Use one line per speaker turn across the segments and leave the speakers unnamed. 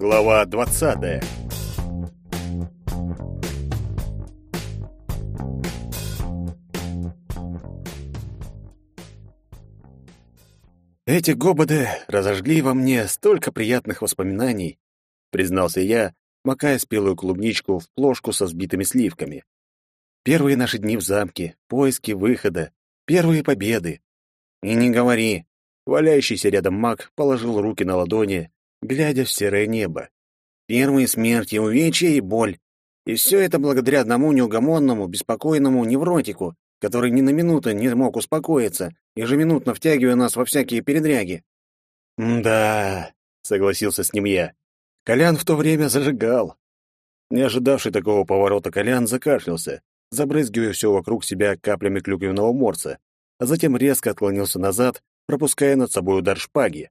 Глава 20. Эти гободы разожгли во мне столько приятных воспоминаний, признался я, макая спелую клубничку в плошку со сбитыми сливками. Первые наши дни в замке, поиски выхода, первые победы. И не говори. Валяющийся рядом маг положил руки на ладони, глядя в серое небо. Первые смерти, увечья и боль. И все это благодаря одному неугомонному, беспокойному невротику, который ни на минуту не мог успокоиться, ежеминутно втягивая нас во всякие передряги. «Да», — согласился с ним я. Колян в то время зажигал. Не ожидавший такого поворота Колян закашлялся, забрызгивая все вокруг себя каплями клюквенного морса, а затем резко отклонился назад, пропуская над собой удар шпаги.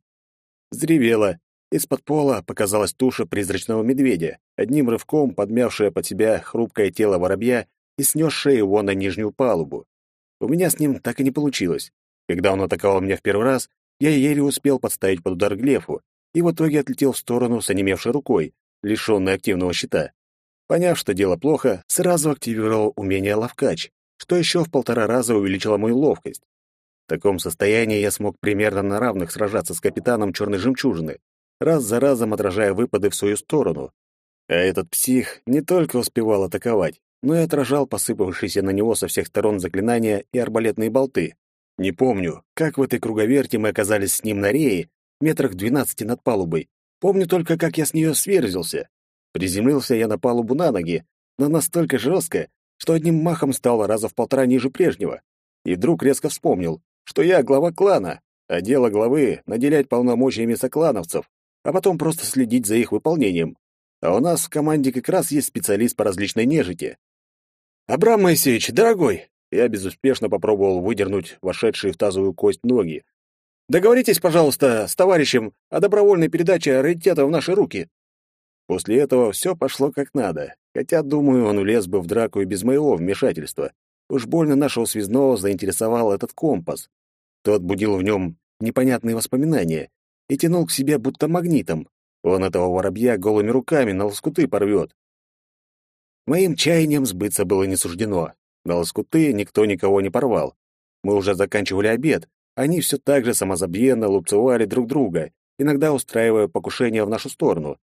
Зревело, из-под пола показалась туша призрачного медведя, одним рывком подмявшая под себя хрупкое тело воробья и снесшая его на нижнюю палубу. У меня с ним так и не получилось. Когда он атаковал меня в первый раз, я еле успел подставить под удар Глефу, и в итоге отлетел в сторону с онемевшей рукой, лишённой активного щита. Поняв, что дело плохо, сразу активировал умение ловкач, что еще в полтора раза увеличило мою ловкость. В таком состоянии я смог примерно на равных сражаться с капитаном Черной Жемчужины, раз за разом отражая выпады в свою сторону. А этот псих не только успевал атаковать, но и отражал посыпавшиеся на него со всех сторон заклинания и арбалетные болты. Не помню, как в этой круговерте мы оказались с ним на рее, метрах двенадцати над палубой. Помню только, как я с нее сверзился. Приземлился я на палубу на ноги, но настолько жестко, что одним махом стало раза в полтора ниже прежнего. И вдруг резко вспомнил, что я глава клана, а дело главы — наделять полномочиями соклановцев, а потом просто следить за их выполнением. А у нас в команде как раз есть специалист по различной нежити. «Абрам Моисеевич, дорогой!» Я безуспешно попробовал выдернуть вошедшие в тазовую кость ноги. «Договоритесь, пожалуйста, с товарищем о добровольной передаче раритета в наши руки». После этого все пошло как надо, хотя, думаю, он улез бы в драку и без моего вмешательства. Уж больно нашего связного заинтересовал этот компас. Тот будил в нем непонятные воспоминания и тянул к себе будто магнитом. Он этого воробья голыми руками на лоскуты порвет. Моим чаянием сбыться было не суждено. На лоскуты никто никого не порвал. Мы уже заканчивали обед. Они все так же самозабвенно лупцевали друг друга, иногда устраивая покушение в нашу сторону.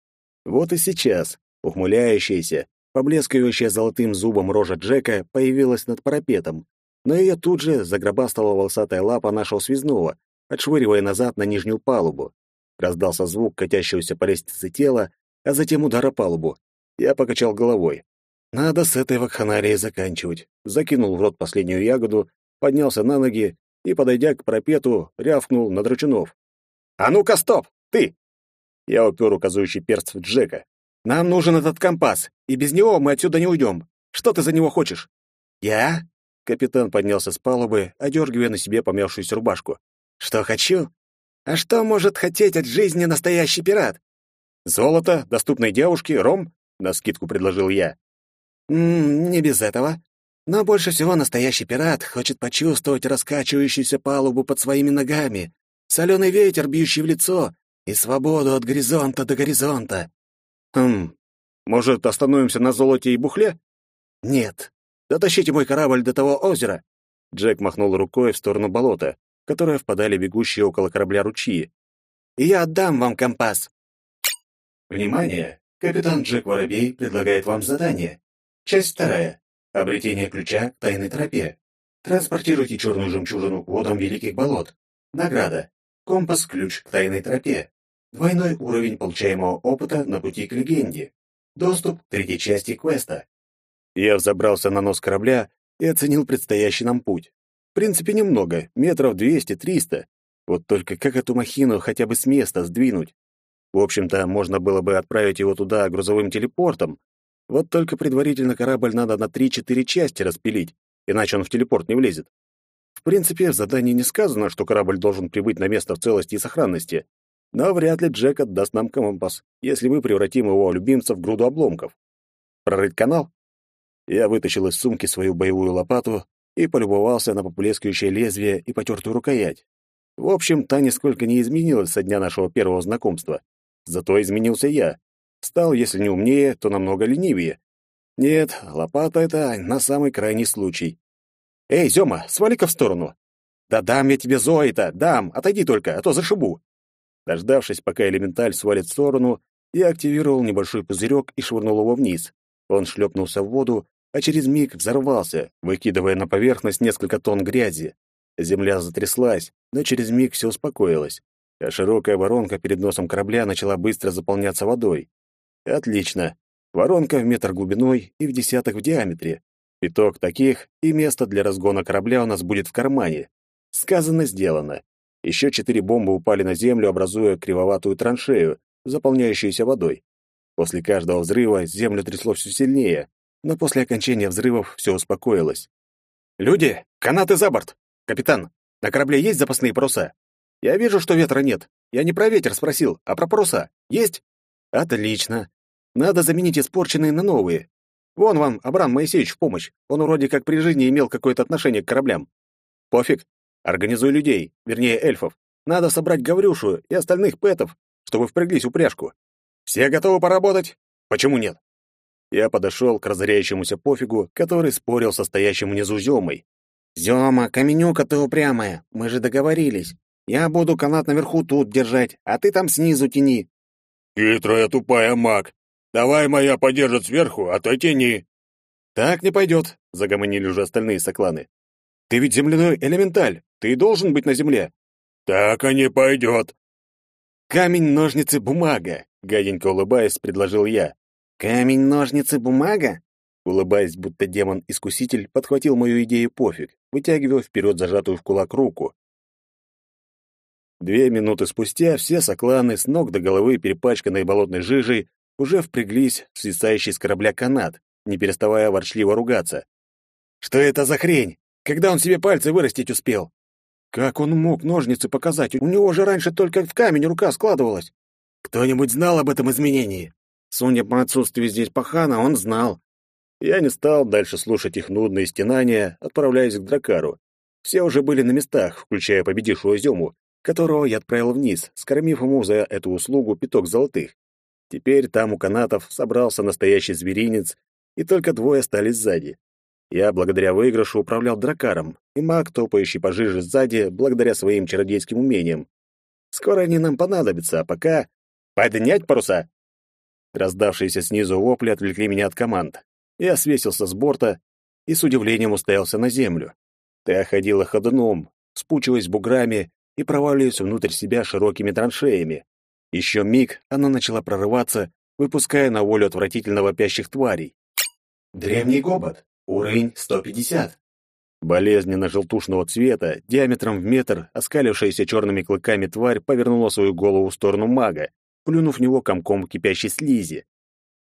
Вот и сейчас, ухмыляющаяся, поблескивающая золотым зубом рожа Джека появилась над парапетом, но ее тут же загробастала волосатая лапа нашего связного, отшвыривая назад на нижнюю палубу. Раздался звук катящегося по лестнице тела, а затем удар о палубу. Я покачал головой. Надо с этой вакханарией заканчивать. Закинул в рот последнюю ягоду, поднялся на ноги и, подойдя к пропету, рявкнул на Драчунов. «А ну-ка, стоп! Ты!» Я упер указывающий перст в Джека. «Нам нужен этот компас, и без него мы отсюда не уйдем. Что ты за него хочешь?» «Я?» Капитан поднялся с палубы, одергивая на себе помявшуюся рубашку. «Что хочу? А что может хотеть от жизни настоящий пират?» «Золото, доступной девушке, ром?» — навскидку предложил я. «М -м, «Не без этого. Но больше всего настоящий пират хочет почувствовать раскачивающуюся палубу под своими ногами, соленый ветер, бьющий в лицо, и свободу от горизонта до горизонта». «Хм, может, остановимся на золоте и бухле?» «Нет. Дотащите мой корабль до того озера». Джек махнул рукой в сторону болота, в которое впадали бегущие около корабля ручьи. «И я отдам вам компас».
«Внимание! Капитан Джек Воробей предлагает вам задание. Часть вторая. Обретение ключа к тайной тропе. Транспортируйте черную жемчужину к водам Великих Болот. Награда. Компас-ключ к тайной тропе. Двойной уровень получаемого опыта на пути к легенде. Доступ к третьей части квеста.
Я взобрался на нос корабля и оценил предстоящий нам путь. В принципе, немного, метров двести-триста. Вот только как эту махину хотя бы с места сдвинуть? В общем-то, можно было бы отправить его туда грузовым телепортом, вот только предварительно корабль надо на три-четыре части распилить, иначе он в телепорт не влезет. В принципе, в задании не сказано, что корабль должен прибыть на место в целости и сохранности, но вряд ли Джек отдаст нам компас, если мы превратим его любимца в груду обломков. Прорыть канал? Я вытащил из сумки свою боевую лопату и полюбовался на поплескивающее лезвие и потертую рукоять. В общем, та нисколько не изменилась со дня нашего первого знакомства. Зато изменился я, Стал, если не умнее, то намного ленивее. Нет, лопата — это на самый крайний случай. «Эй, Зёма, свали-ка в сторону!» «Да дам я тебе Зои-то, дам, отойди только, а то зашибу!» Дождавшись, пока элементаль свалит в сторону, я активировал небольшой пузырек и швырнул его вниз. Он шлепнулся в воду, а через миг взорвался, выкидывая на поверхность несколько тонн грязи. Земля затряслась, но через миг все успокоилось, а широкая воронка перед носом корабля начала быстро заполняться водой. Отлично. Воронка в метр глубиной и в десяток в диаметре. Пяток таких, и место для разгона корабля у нас будет в кармане. Сказано, сделано. Еще четыре бомбы упали на землю, образуя кривоватую траншею, заполняющуюся водой. После каждого взрыва землю трясло все сильнее, но после окончания взрывов все успокоилось. «Люди, канаты за борт! Капитан, на корабле есть запасные паруса? Я вижу, что ветра нет. Я не про ветер спросил, а про паруса. Есть? Отлично. Надо заменить испорченные на новые. Вон вам Абрам Моисеевич в помощь. Он вроде как при жизни имел какое-то отношение к кораблям. Пофиг. Организуй людей, вернее, эльфов. Надо собрать Гаврюшу и остальных пэтов, чтобы впряглись упряжку. Все готовы поработать? Почему нет? Я подошел к разоряющемуся пофигу, который спорил со стоящим внизу Зёмой. «Зёма, каменюка ты упрямая, мы же договорились. Я буду канат наверху тут держать, а ты там снизу тяни».
«Хитрая тупая маг! Давай моя подержит сверху, а то тяни!»
«Так не пойдет», — загомонили уже остальные сокланы. «Ты ведь земляной элементаль, ты должен быть на земле».
«Так и не пойдет».
«Камень, ножницы, бумага», — гаденько улыбаясь, предложил я. «Камень, ножницы, бумага?» Улыбаясь, будто демон-искуситель, подхватил мою идею пофиг, вытягивая вперед зажатую в кулак руку. Две минуты спустя все сокланы, с ног до головы перепачканные болотной жижей, уже впряглись в свисающий с корабля канат, не переставая ворчливо ругаться. «Что это за хрень? Когда он себе пальцы вырастить успел?» «Как он мог ножницы показать? У него же раньше только в камень рука складывалась». «Кто-нибудь знал об этом изменении?» Судя по отсутствию здесь пахана, он знал. Я не стал дальше слушать их нудные стенания, отправляясь к Дракару. Все уже были на местах, включая победившего Зему, которого я отправил вниз, скормив ему за эту услугу пяток золотых. Теперь там у канатов собрался настоящий зверинец, и только двое остались сзади. Я, благодаря выигрышу, управлял дракаром, и маг, топающий пожиже сзади, благодаря своим чародейским умениям. Скоро они нам понадобятся, а пока... «Поднять паруса!» Раздавшиеся снизу вопли отвлекли меня от команд. Я свесился с борта и с удивлением уставился на землю. Та ходила ходуном, спучиваясь буграми и проваливаясь внутрь себя широкими траншеями. Еще миг она начала прорываться, выпуская на волю отвратительно вопящих тварей.
Древний гобот. Уровень 150.
Болезненно-желтушного цвета, диаметром в метр, оскалившаяся черными клыками тварь повернула свою голову в сторону мага, плюнув в него комком кипящей слизи.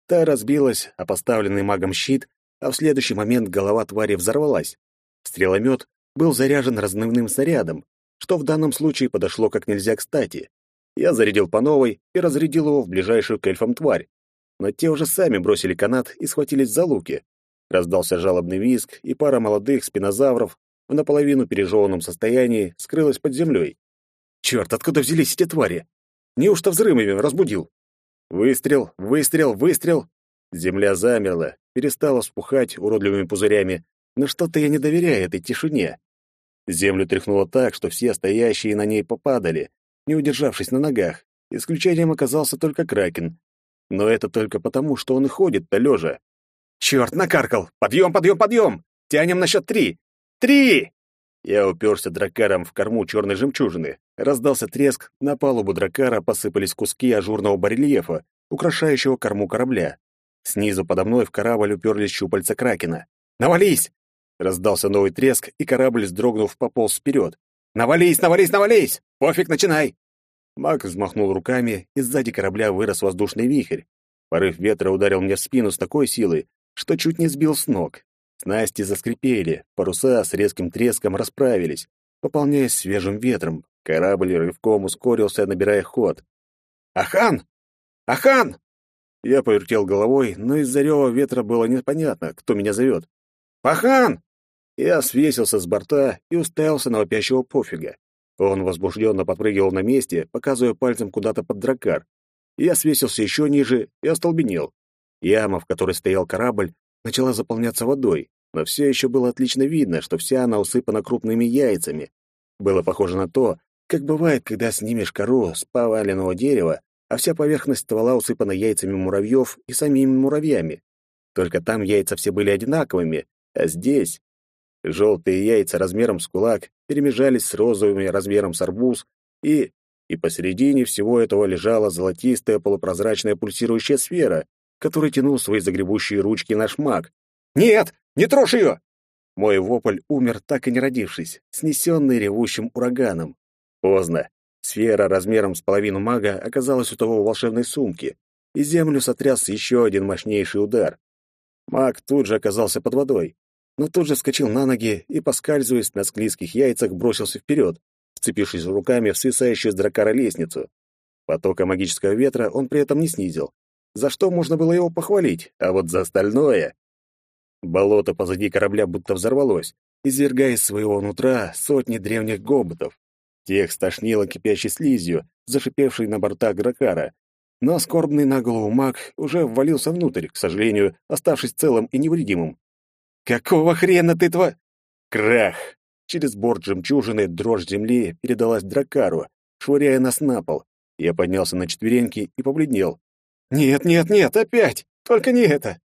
Та разбилась о поставленный магом щит, а в следующий момент голова твари взорвалась. Стреломет был заряжен разрывным снарядом, что в данном случае подошло как нельзя кстати. Я зарядил по новой и разрядил его в ближайшую к эльфам тварь. Но те уже сами бросили канат и схватились за луки. Раздался жалобный визг, и пара молодых спинозавров в наполовину пережеванном состоянии скрылась под землей. Черт, откуда взялись эти твари? Неужто взрывами разбудил? Выстрел, выстрел, выстрел. Земля замерла, перестала вспухать уродливыми пузырями, но что-то я не доверяю этой тишине. Землю тряхнуло так, что все стоящие на ней попадали, не удержавшись на ногах. Исключением оказался только Кракен. Но это только потому, что он и ходит-то лежа. «Черт, накаркал! Подъем, подъем, подъем! Тянем на счет три! Три!» Я уперся дракаром в корму черной жемчужины. Раздался треск, на палубу дракара посыпались куски ажурного барельефа, украшающего корму корабля. Снизу подо мной в корабль уперлись щупальца кракена. «Навались!» Раздался новый треск, и корабль, вздрогнув, пополз вперед. «Навались, навались, навались! Пофиг, начинай!» Маг взмахнул руками, и сзади корабля вырос воздушный вихрь. Порыв ветра ударил мне в спину с такой силой, что чуть не сбил с ног. Снасти заскрипели, паруса с резким треском расправились, пополняясь свежим ветром. Корабль рывком ускорился, набирая ход. «Ахан! Ахан!» Я повертел головой, но из-за рева ветра было непонятно, кто меня зовет. «Ахан!» Я свесился с борта и уставился на вопящего пофига. Он возбужденно подпрыгивал на месте, показывая пальцем куда-то под дракар. Я свесился еще ниже и остолбенел. Яма, в которой стоял корабль, начала заполняться водой, но все еще было отлично видно, что вся она усыпана крупными яйцами. Было похоже на то, как бывает, когда снимешь кору с поваленного дерева, а вся поверхность ствола усыпана яйцами муравьев и самими муравьями. Только там яйца все были одинаковыми, а здесь желтые яйца размером с кулак перемежались с розовыми размером с арбуз, и и посередине всего этого лежала золотистая полупрозрачная пульсирующая сфера, которой тянул свои загребущие ручки наш маг. «Нет! Не трожь ее!» Мой вопль умер, так и не родившись, снесенный ревущим ураганом. Поздно. Сфера размером с половину мага оказалась у того волшебной сумке, и землю сотряс еще один мощнейший удар. Маг тут же оказался под водой, но тут же вскочил на ноги и, поскальзываясь на склизких яйцах, бросился вперед, вцепившись руками в свисающую с дракара лестницу. Потока магического ветра он при этом не снизил, за что можно было его похвалить, а вот за остальное... Болото позади корабля будто взорвалось, извергая из своего нутра сотни древних гоботов. Тех стошнило кипящей слизью, зашипевшей на бортах дракара. Но скорбный на голову маг уже ввалился внутрь, к сожалению, оставшись целым и невредимым. «Какого хрена ты тва...» Крах! Через борт жемчужины дрожь земли передалась дракару, швыряя нас на пол. Я поднялся на четвереньки и побледнел. «Нет, нет, нет, опять! Только не это!»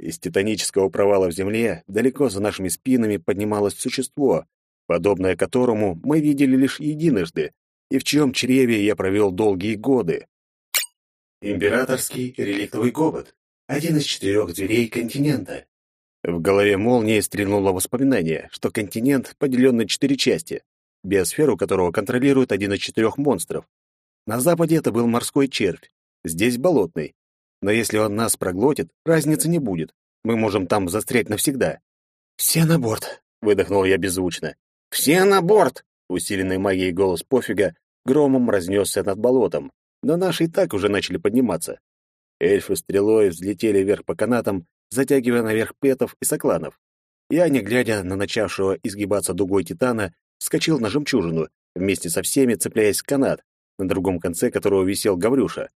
Из титанического провала в земле далеко за нашими спинами поднималось существо, подобное которому мы видели лишь единожды, и в чьем чреве я провел долгие годы.
Императорский реликтовый гобот. Один из четырех зверей континента.
В голове молнии стрельнуло воспоминание, что континент поделен на четыре части, биосферу которого контролирует один из четырех монстров. На западе это был морской червь, здесь болотный. Но если он нас проглотит, разницы не будет. Мы можем там застрять навсегда. «Все на борт!» — выдохнул я беззвучно. «Все на борт!» — усиленный магией голос пофига громом разнесся над болотом, но наши и так уже начали подниматься. Эльфы стрелой взлетели вверх по канатам затягивая наверх петов и сокланов. Я, не глядя на начавшего изгибаться дугой титана, вскочил на жемчужину, вместе со всеми цепляясь в канат, на другом конце которого висел Гаврюша.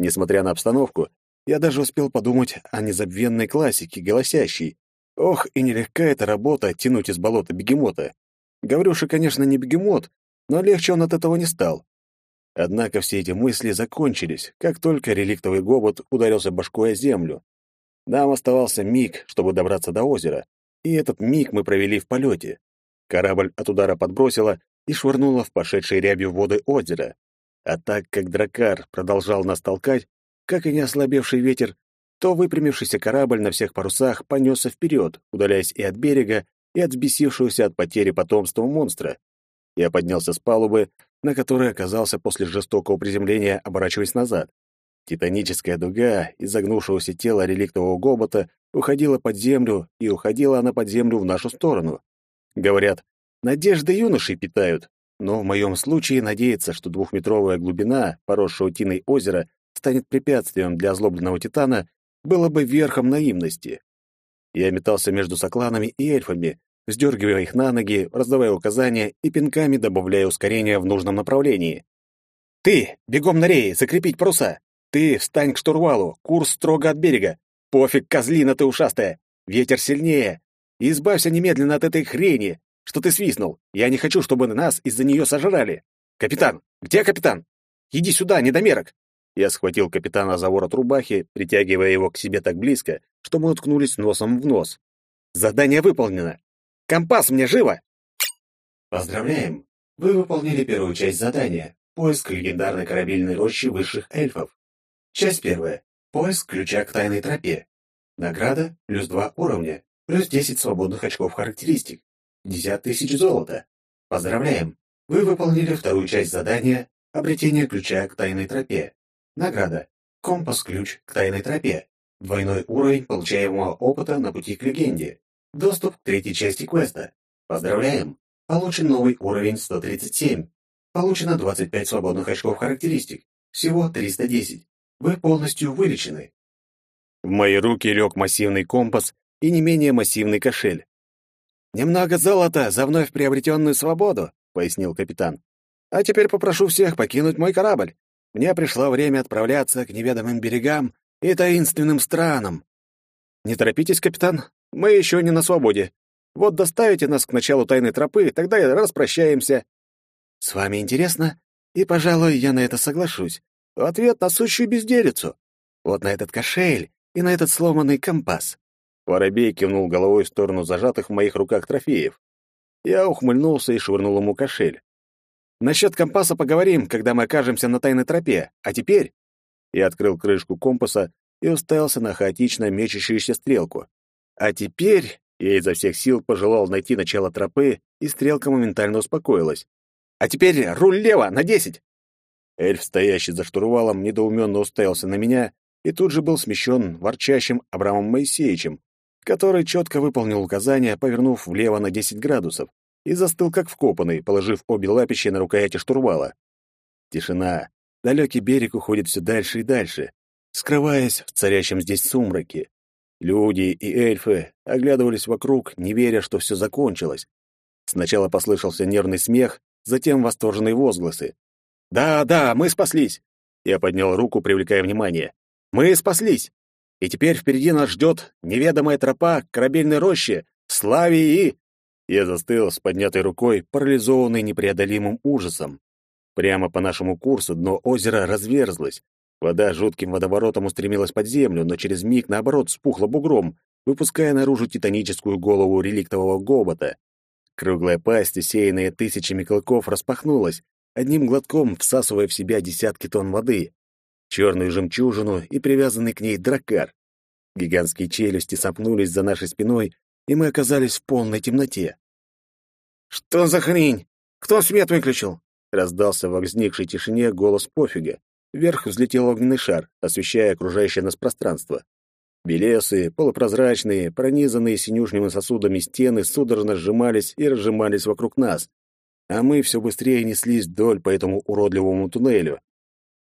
Несмотря на обстановку, я даже успел подумать о незабвенной классике, голосящей. Ох, и нелегка эта работа тянуть из болота бегемота. Гаврюша, конечно, не бегемот, но легче он от этого не стал. Однако все эти мысли закончились, как только реликтовый гобот ударился башкой о землю. Нам оставался миг, чтобы добраться до озера, и этот миг мы провели в полете. Корабль от удара подбросило и швырнуло в пошедшие рябью воды озера. А так как дракар продолжал нас толкать, как и не ослабевший ветер, то выпрямившийся корабль на всех парусах понесся вперед, удаляясь и от берега, и от взбесившегося от потери потомства монстра. Я поднялся с палубы, на которой оказался после жестокого приземления, оборачиваясь назад. Титаническая дуга изогнувшегося тела реликтового гобота уходила под землю, и уходила она под землю в нашу сторону. Говорят, надежды юношей питают, но в моем случае надеяться, что двухметровая глубина поросшего тиной озера станет препятствием для озлобленного титана, было бы верхом наивности. Я метался между сокланами и эльфами, сдергивая их на ноги, раздавая указания и пинками добавляя ускорение в нужном направлении. «Ты! Бегом на реи! Закрепить паруса! Ты встань к штурвалу, курс строго от берега. Пофиг, козлина ты ушастая. Ветер сильнее. избавься немедленно от этой хрени, что ты свистнул. Я не хочу, чтобы нас из-за нее сожрали. Капитан, где капитан? Иди сюда, недомерок. Я схватил капитана за ворот рубахи, притягивая его к себе так близко, что мы уткнулись носом в нос. Задание выполнено. Компас мне живо.
Поздравляем. Вы выполнили первую часть задания. Поиск легендарной корабельной рощи высших эльфов. Часть первая. Поиск ключа к тайной тропе. Награда плюс 2 уровня, плюс 10 свободных очков характеристик, 50 тысяч золота. Поздравляем! Вы выполнили вторую часть задания «Обретение ключа к тайной тропе». Награда. Компас-ключ к тайной тропе. Двойной уровень получаемого опыта на пути к легенде. Доступ к третьей части квеста. Поздравляем! Получен новый уровень 137. Получено 25 свободных очков характеристик. Всего 310. Вы полностью вылечены.
В мои руки лег массивный компас и не менее массивный кошель. «Немного золота за вновь приобретенную свободу», — пояснил капитан. «А теперь попрошу всех покинуть мой корабль. мне пришло время отправляться к неведомым берегам и таинственным странам. Не торопитесь, капитан, мы еще не на свободе. Вот доставите нас к началу тайной тропы, тогда и распрощаемся. С вами интересно, и, пожалуй, я на это соглашусь. В ответ на сущую безделицу. Вот на этот кошель и на этот сломанный компас. Воробей кивнул головой в сторону зажатых в моих руках трофеев. Я ухмыльнулся и швырнул ему кошель. Насчет компаса поговорим, когда мы окажемся на тайной тропе. А теперь...» Я открыл крышку компаса и уставился на хаотично мечущуюся стрелку. «А теперь...» Я изо всех сил пожелал найти начало тропы, и стрелка моментально успокоилась. «А теперь руль лево, на десять!» Эльф, стоящий за штурвалом, недоуменно уставился на меня и тут же был смещен ворчащим Абрамом Моисеевичем, который четко выполнил указания, повернув влево на десять градусов и застыл как вкопанный, положив обе лапища на рукояти штурвала. Тишина. Далекий берег уходит все дальше и дальше, скрываясь в царящем здесь сумраке. Люди и эльфы оглядывались вокруг, не веря, что все закончилось. Сначала послышался нервный смех, затем восторженные возгласы. «Да, да, мы спаслись!» Я поднял руку, привлекая внимание. «Мы спаслись! И теперь впереди нас ждет неведомая тропа к корабельной роще, славе и...» Я застыл с поднятой рукой, парализованный непреодолимым ужасом. Прямо по нашему курсу дно озера разверзлось. Вода жутким водоворотом устремилась под землю, но через миг, наоборот, спухла бугром, выпуская наружу титаническую голову реликтового гобота. Круглая пасть, усеянная тысячами клыков, распахнулась, одним глотком всасывая в себя десятки тонн воды, черную жемчужину и привязанный к ней дракар. Гигантские челюсти сопнулись за нашей спиной, и мы оказались в полной темноте. «Что за хрень? Кто свет выключил?» Раздался в возникшей тишине голос пофига. Вверх взлетел огненный шар, освещая окружающее нас пространство. Белесые, полупрозрачные, пронизанные синюшными сосудами стены судорожно сжимались и разжимались вокруг нас, а мы все быстрее неслись вдоль по этому уродливому туннелю.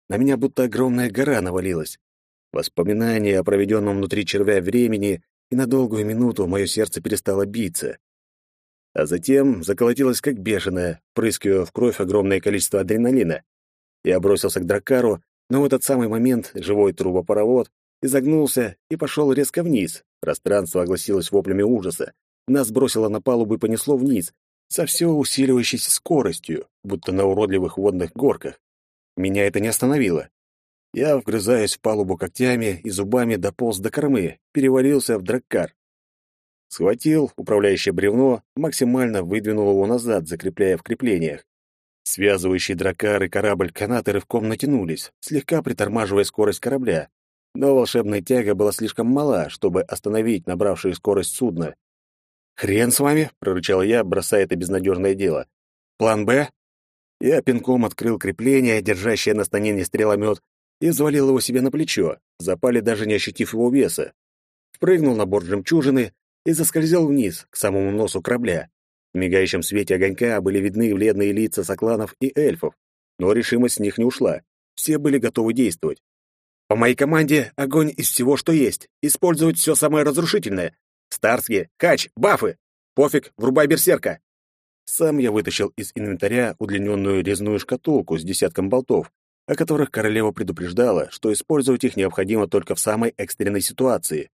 На меня будто огромная гора навалилась. Воспоминания о проведенном внутри червя времени, и на долгую минуту мое сердце перестало биться а затем заколотилась как бешеная, прыскивая в кровь огромное количество адреналина. Я бросился к дракару, но в этот самый момент живой трубопаровод изогнулся и пошел резко вниз. Пространство огласилось воплями ужаса. Нас бросило на палубу и понесло вниз, со все усиливающейся скоростью, будто на уродливых водных горках. Меня это не остановило. Я, вгрызаясь в палубу когтями и зубами, дополз до кормы, перевалился в драккар. Схватил управляющее бревно, максимально выдвинул его назад, закрепляя в креплениях. Связывающие дракар и корабль канаты рывком натянулись, слегка притормаживая скорость корабля. Но волшебная тяга была слишком мала, чтобы остановить набравшую скорость судно. «Хрен с вами!» — прорычал я, бросая это безнадежное дело. «План «Б»?» Я пинком открыл крепление, держащее на станине стреломет, и взвалил его себе на плечо, запали даже не ощутив его веса. Впрыгнул на борт жемчужины, и заскользил вниз, к самому носу корабля. В мигающем свете огонька были видны бледные лица сокланов и эльфов, но решимость с них не ушла. Все были готовы действовать. По моей команде огонь из всего, что есть. Использовать все самое разрушительное. Старские, кач, бафы. Пофиг, врубай берсерка. Сам я вытащил из инвентаря удлиненную резную шкатулку с десятком болтов, о которых королева предупреждала, что использовать их необходимо только в самой экстренной ситуации.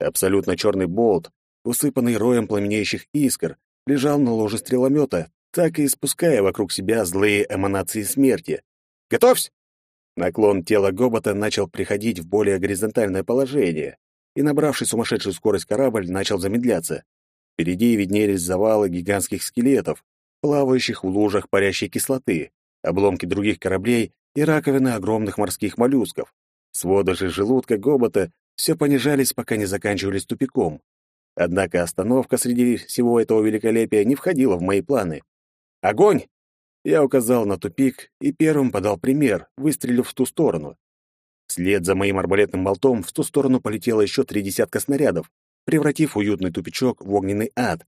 Абсолютно черный болт усыпанный роем пламенеющих искр, лежал на ложе стреломета, так и испуская вокруг себя злые эманации смерти. «Готовься!» Наклон тела Гобота начал приходить в более горизонтальное положение, и, набравший сумасшедшую скорость корабль, начал замедляться. Впереди виднелись завалы гигантских скелетов, плавающих в лужах парящей кислоты, обломки других кораблей и раковины огромных морских моллюсков. Своды же желудка Гобота все понижались, пока не заканчивались тупиком. Однако остановка среди всего этого великолепия не входила в мои планы. «Огонь!» Я указал на тупик и первым подал пример, выстрелив в ту сторону. Вслед за моим арбалетным болтом в ту сторону полетело еще три десятка снарядов, превратив уютный тупичок в огненный ад.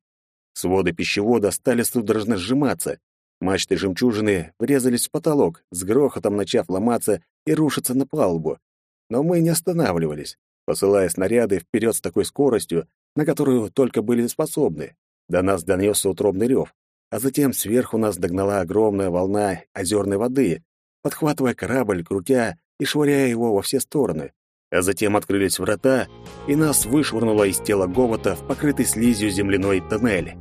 Своды пищевода стали судорожно сжиматься. Мачты жемчужины врезались в потолок, с грохотом начав ломаться и рушиться на палубу. Но мы не останавливались, посылая снаряды вперед с такой скоростью, на которую только были способны. До нас донесся утробный рев, а затем сверху нас догнала огромная волна озерной воды, подхватывая корабль, крутя и швыряя его во все стороны. А затем открылись врата, и нас вышвырнуло из тела Гобота в покрытый слизью земляной тоннель.